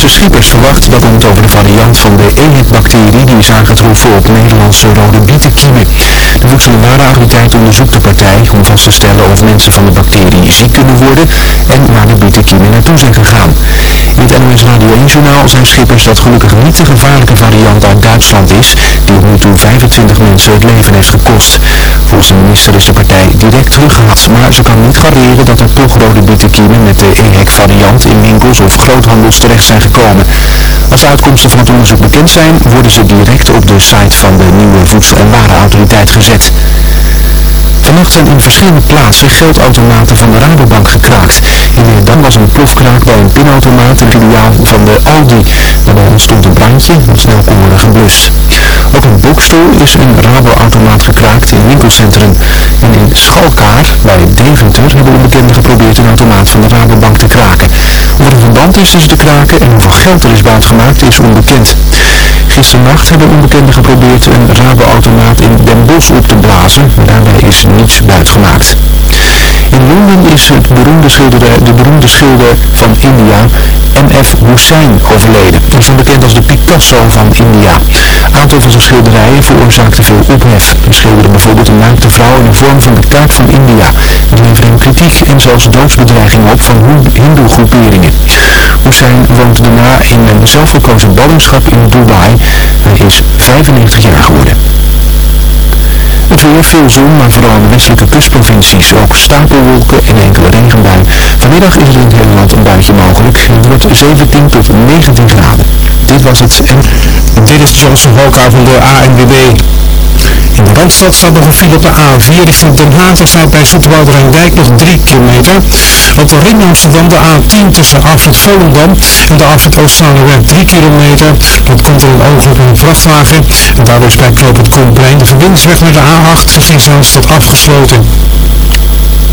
Minister Schippers verwacht dat het over de variant van de EHEC-bacterie die is aangetroffen op Nederlandse rode bietenkiemen. De Warenautoriteit onderzoekt de partij om vast te stellen of mensen van de bacterie ziek kunnen worden en waar de bietenkiemen naartoe zijn gegaan. Het NOS Radio 1-journaal zei Schippers dat gelukkig niet de gevaarlijke variant uit Duitsland is, die op nu toe 25 mensen het leven heeft gekost. Volgens de minister is de partij direct teruggehaald, maar ze kan niet garanderen dat er toch rode bietenkiemen met de EHEC-variant in winkels of groothandels terecht zijn gekomen. Als de uitkomsten van het onderzoek bekend zijn, worden ze direct op de site van de nieuwe Voedsel- en Warenautoriteit gezet. Vannacht zijn in verschillende plaatsen geldautomaten van de Rabobank gekraakt. In Leerdam was een plofkraak bij een pinautomaat in het filiaal van de Aldi. Daarbij ontstond een brandje dat snel kon worden geblust. Ook een boekstoel is een Rabo-automaat gekraakt in winkelcentrum. En in Schalkaar, bij Deventer, hebben onbekenden geprobeerd een automaat van de Rabobank te kraken. Of er een verband is tussen de kraken en hoeveel geld er is buitgemaakt is onbekend. Gisternacht hebben onbekenden geprobeerd een Rabo-automaat in Den Bosch op te blazen, daarbij is niets. In Londen is het beroemde schilder, de beroemde schilder van India, M.F. Hussain, overleden. Hij is bekend als de Picasso van India. Aantal van zijn schilderijen veroorzaakte veel ophef. Hij schilderde bijvoorbeeld een naakte vrouw in de vorm van de kaart van India. Het leverde hem kritiek en zelfs doodsbedreigingen op van hindoe-groeperingen. Hussain woont daarna in een zelfgekozen ballingschap in Dubai. Hij is 95 jaar geworden. Het weer, veel zon, maar vooral in de westelijke kustprovincies ook stapelwolken en enkele regenbui. Vanmiddag is er in het hele land een buitje mogelijk. Het wordt 17 tot 19 graden. Dit was het en... Dit is Johnson Hoka van de ANWB. In Randstad staat nog een file op de A4 richting Den Haag. Er staat bij Dijk nog 3 kilometer. Op de ring Amsterdam de A10 tussen Afrit Volendam en de Afrit Oostzaanerweg 3 kilometer. Dat komt door een ongeluk een vrachtwagen. En daardoor is bij Knoop het de verbindingsweg naar de A8 richting Zaanstad afgesloten.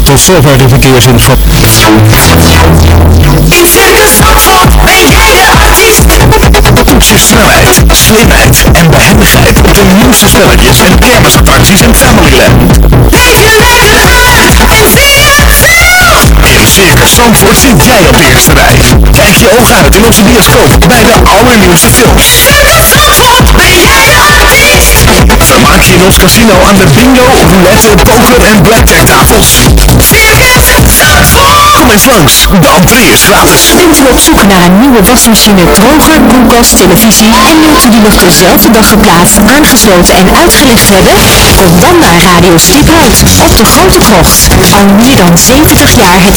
Tot zover de verkeersinformatie. In Circus Zandvoort ben jij de artiest. Toets je snelheid, slimheid en behendigheid op de nieuwste spelletjes en kermisattracties en Familyland. Leef je lekker uit en zie je het zelf. In Circus Zandvoort zit jij op de eerste rij. Kijk je ogen uit in onze bioscoop bij de allernieuwste films. Circus Zandvoort ben jij de artiest. Vermaak je in ons casino aan de bingo, roulette, poker en blackjack tafels. Circus Zandvoort. Kom eens langs, de entree is gratis. Bent u op zoek naar een nieuwe wasmachine, droger, koelkast, televisie en wilt u die nog dezelfde dag geplaatst, aangesloten en uitgelegd hebben? Kom dan naar Radio Stiphout op de Grote Krocht. Al meer dan 70 jaar het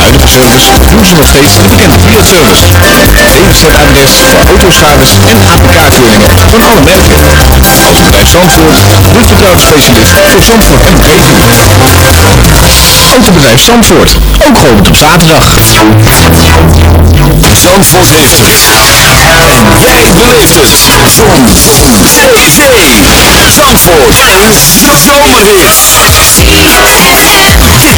de huidige service doen ze nog steeds de bekende Fiat-service. DWZ-adres voor autoschades en APK-keuringen van alle merken. Autobedrijf Zandvoort, de vertrouwde specialist voor Zandvoort en omgeving. Autobedrijf Zandvoort, ook geopend op zaterdag. Zandvoort heeft het. En jij beleeft het. Zon. Zee. Zee. Zandvoort. Een zomerhit.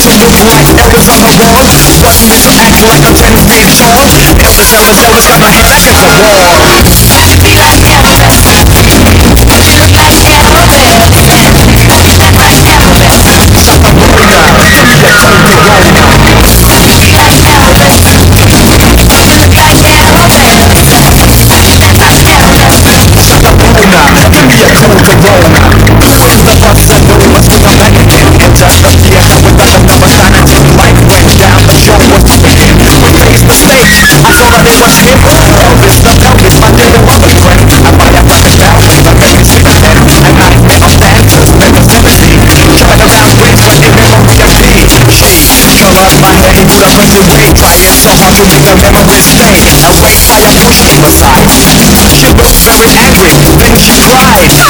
to White, Eric Carabon, Wesley was the 23rd child, Mr. Thomas was like Everest, look like Everest, look like Everest, I'm moving now, let's go to Gary like Everest, look like Everest, look like Everest, I'm moving now, family, let's go now. average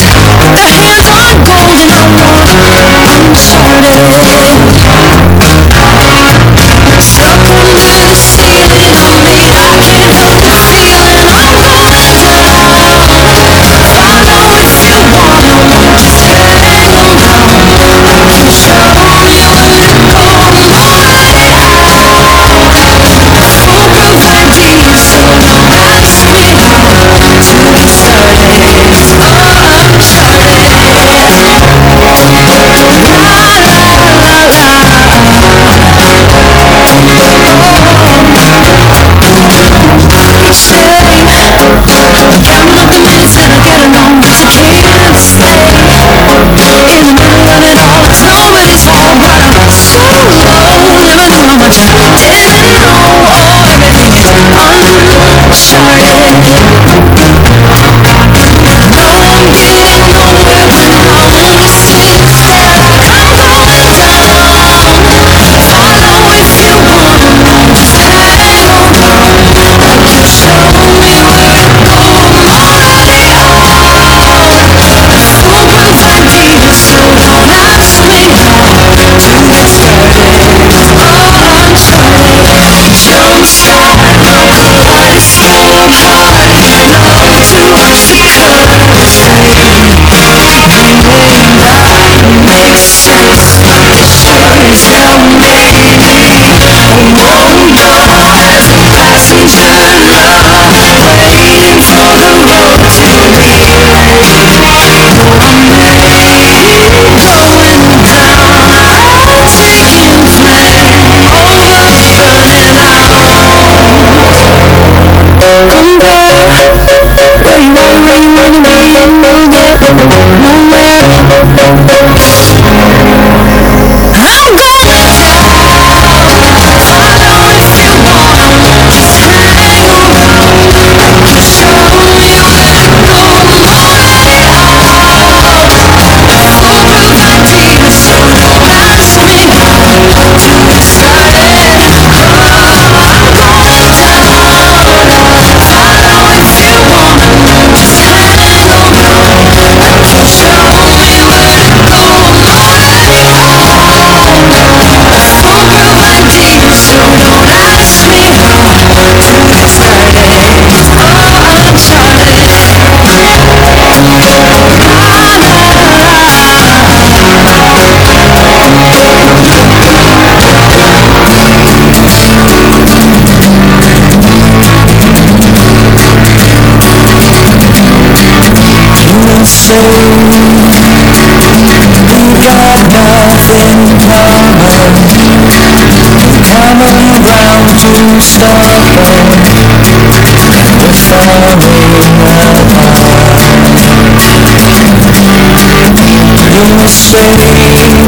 We got nothing in common Coming around to Stockholm We're falling apart You say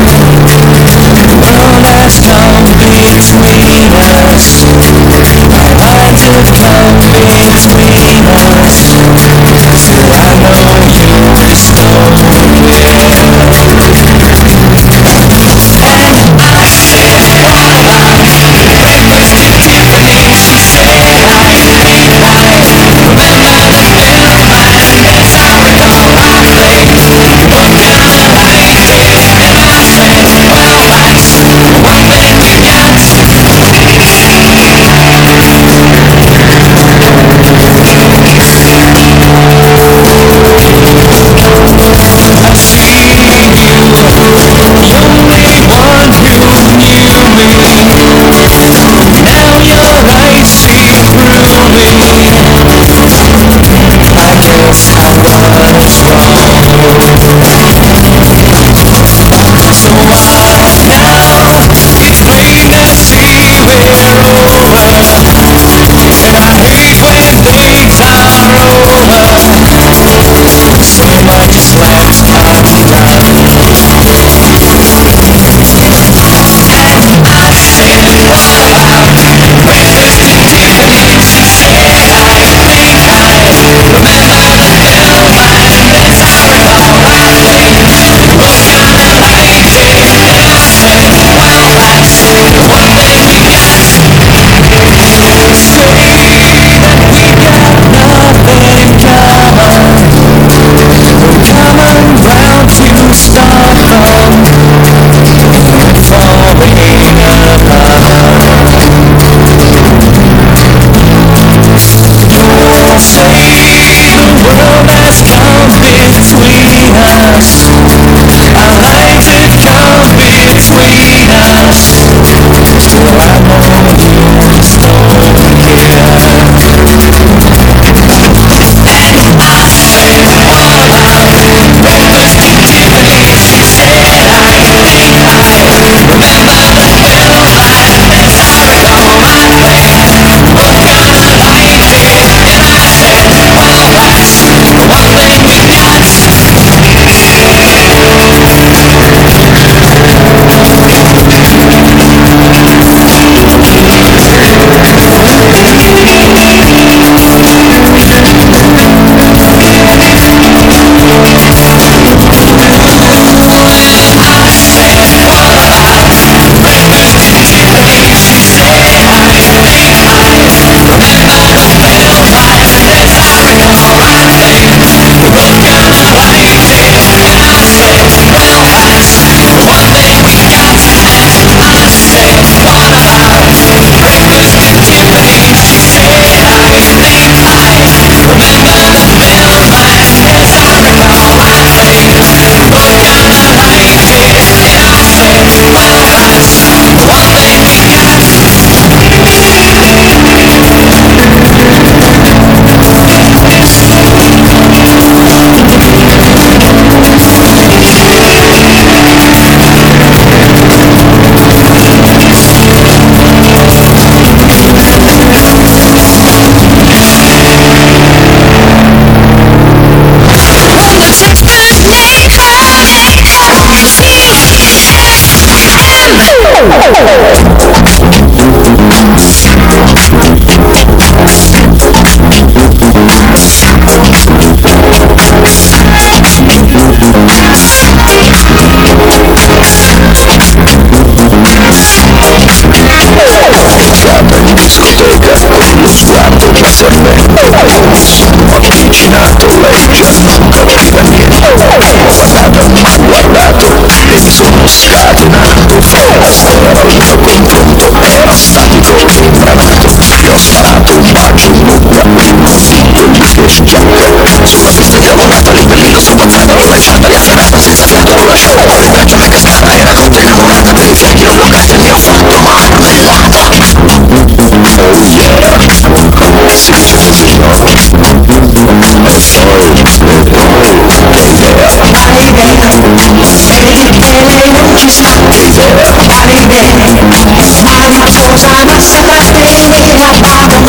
time I feel like making it up I don't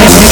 wanna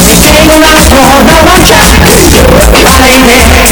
Seguo la strada, one track, stupid, I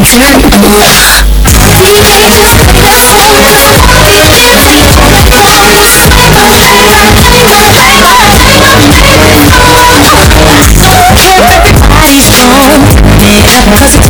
Every time you. come, me, it doesn't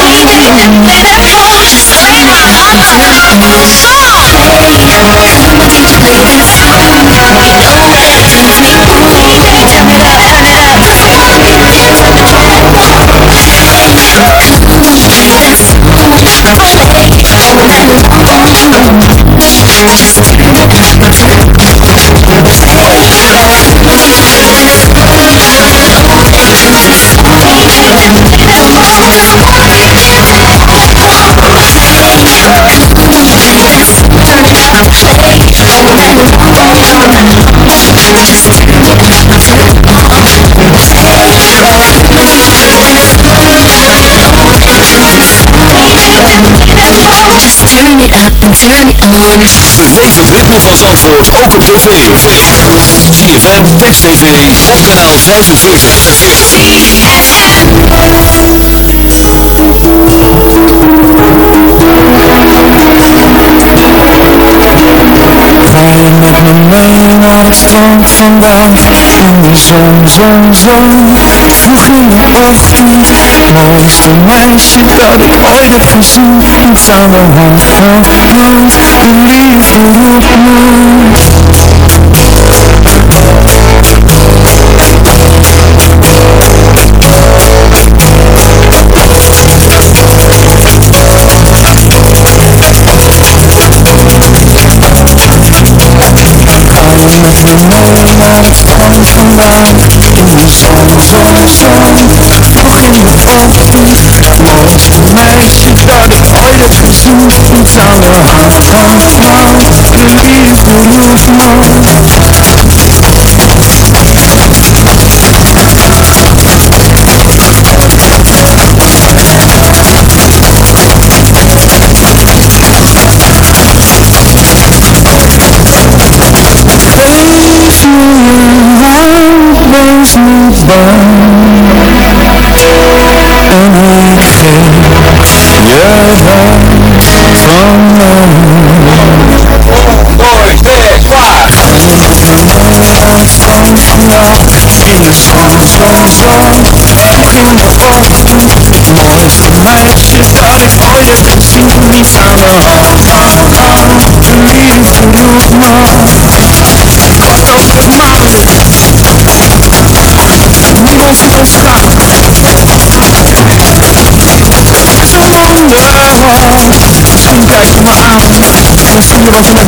Thank you. En mooi. Beleef het ritme van Zandvoort ook op tv. ZFM, Text TV, op kanaal 45. Vallen met me mee naar het strand vandaag In de zon, zon, zon Vroeg in de ochtend knows the worship of all the consuming sound of his voice knows the needs the Lord of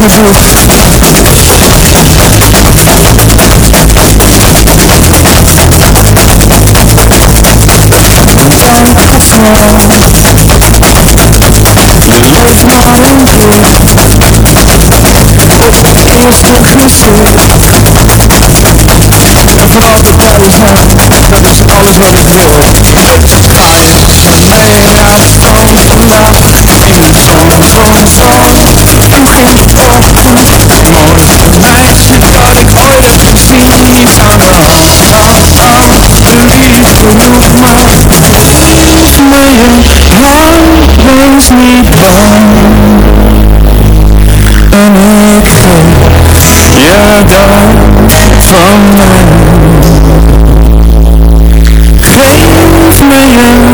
Thank you. Geef me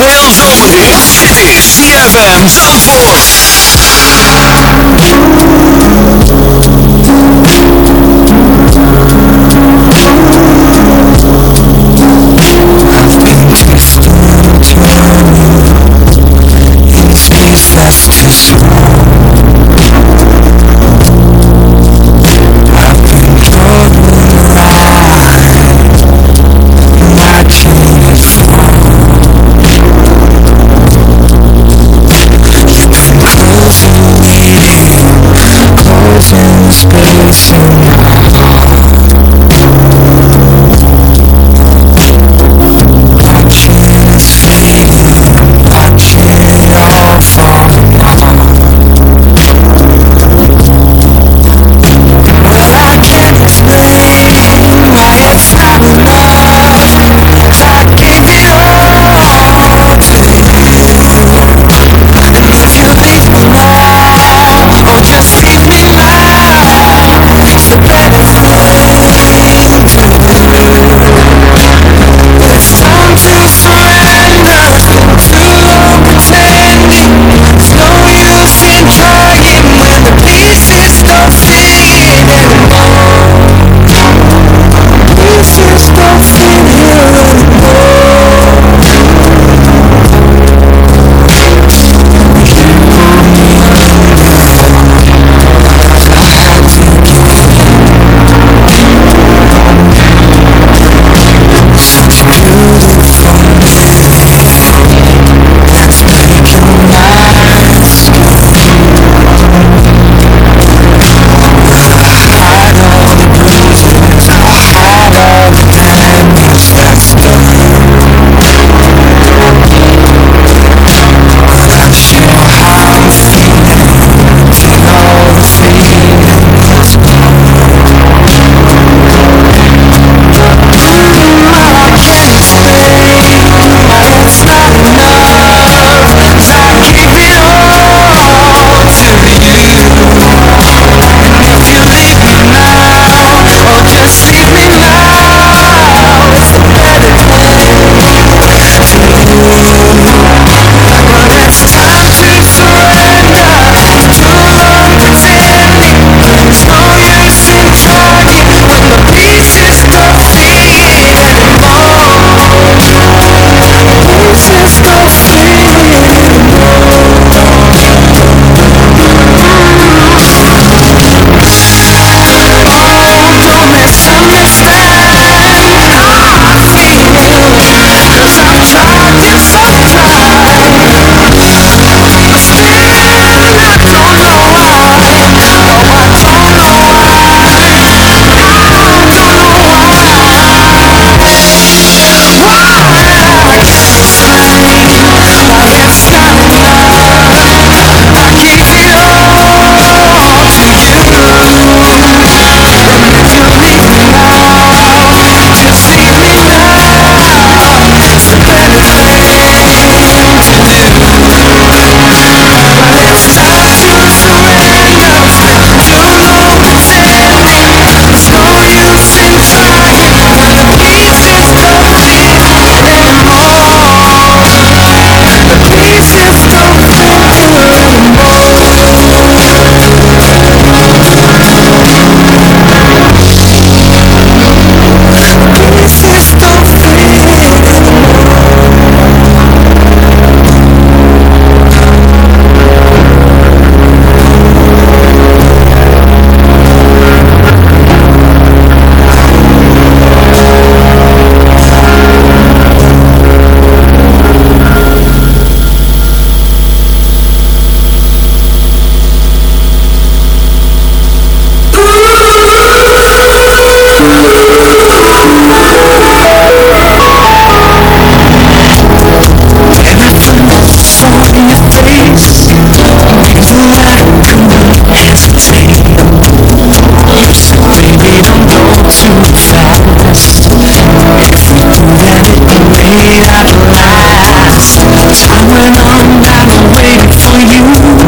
Veel zomerhits. Dit is CFM Zandvoort. day that lasts. I went on and I waited for you.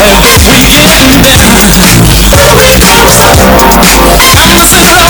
Thank you.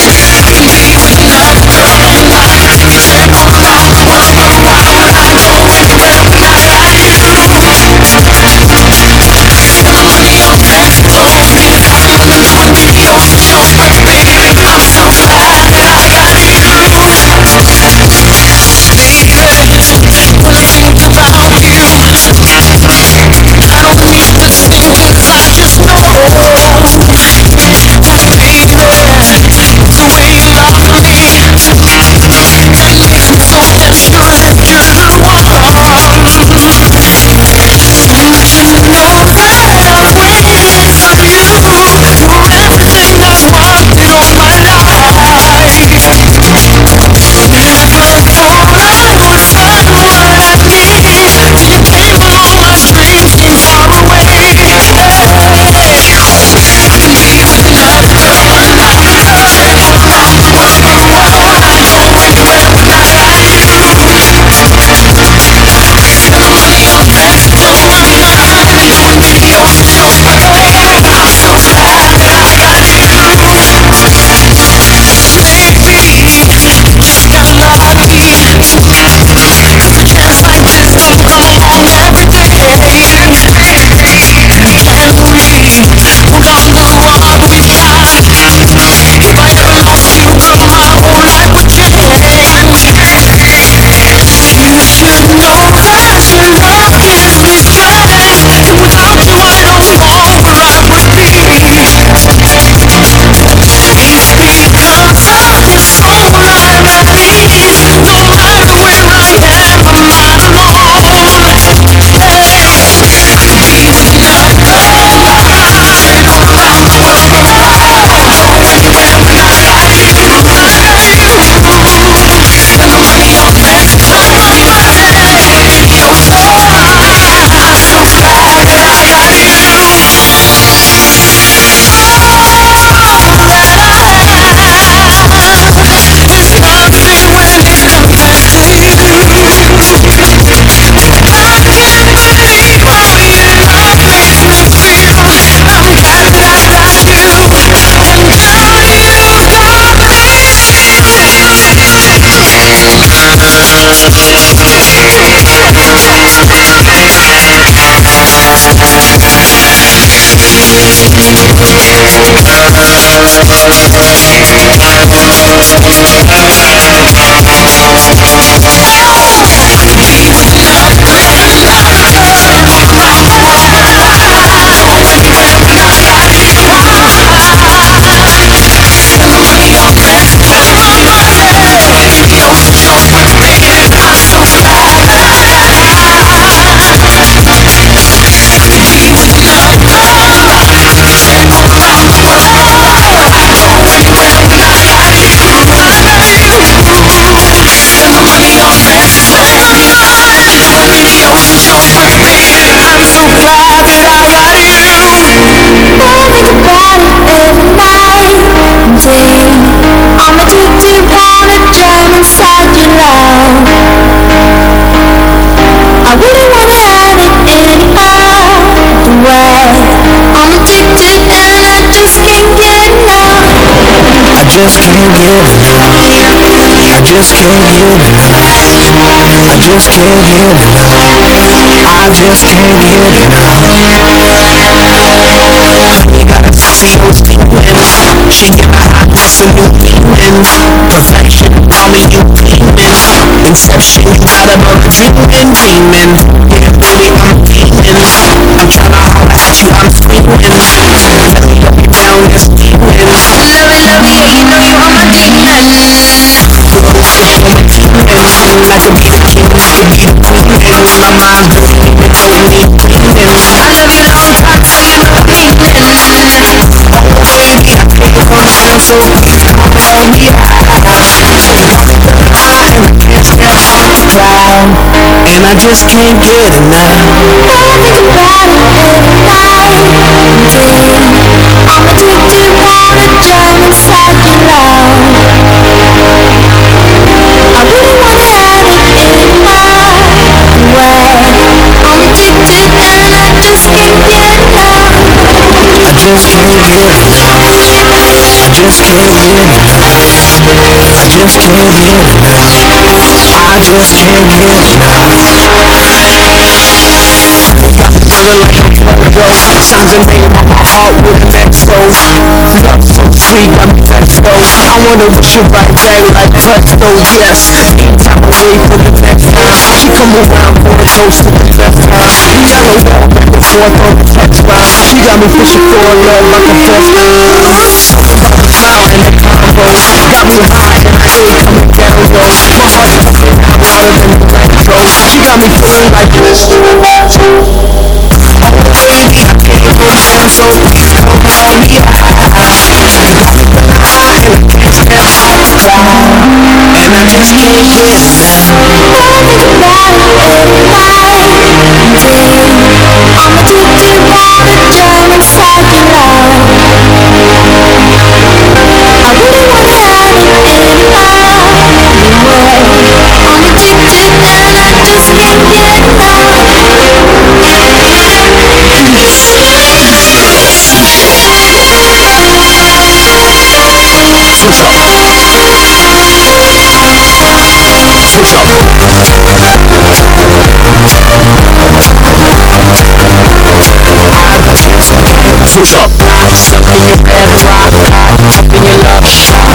Just can't get enough. I just can't get enough. I just can't get enough. You gotta see those demons. She hotness and new demons. Perfection, call me you demons. Inception, you got a book demon, demon. Yeah, baby, I'm demons. I'm tryna holler at you, I'm screaming. Let me up you down, there's demons. Love it, love it, you know you are my demon. When my team members scream like a beast King used to be the queen Hands my mind broken even telling me demons I live it all toxic but meaning Oh baby I think I'm on the central Come tell me I want you to I am against the crowd And I just can't get enough. When I think about it every night and day I'm addicted, wanna jump inside you now just can't live. Just can't live. Just can't live. I just can't live now get enough Feeling like I'm floating, name on my heart with an exo Love so sweet, got me presto I wanna wish you right back like presto, yes Anytime I'm away from the next verse She come around for a toast to the best time We got a walk back and forth on the text line She got me fishing for a love like a fish Something about the the Got me high and I ain't coming down, yo My heart is beating out louder than the bro. She got me feeling like this. I'm already happy, but I'm so I Don't call me high. And I just can't get enough. I think about it all the. Switch up. Stuck in your bed, rock, in your love shot.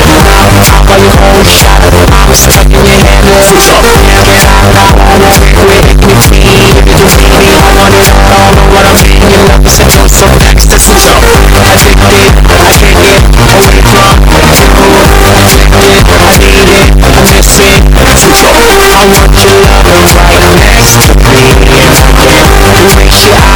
Top of your whole shot, I'm stuck in your head. Switch up. Can't get I wanna quit in between. If you just need me, I want it all. Know what I'm saying? Your love is a dose of ecstasy. Switch up. Addicted, I can't get away from you. I need it, I miss it. Switch up. I want your love right next to me. You out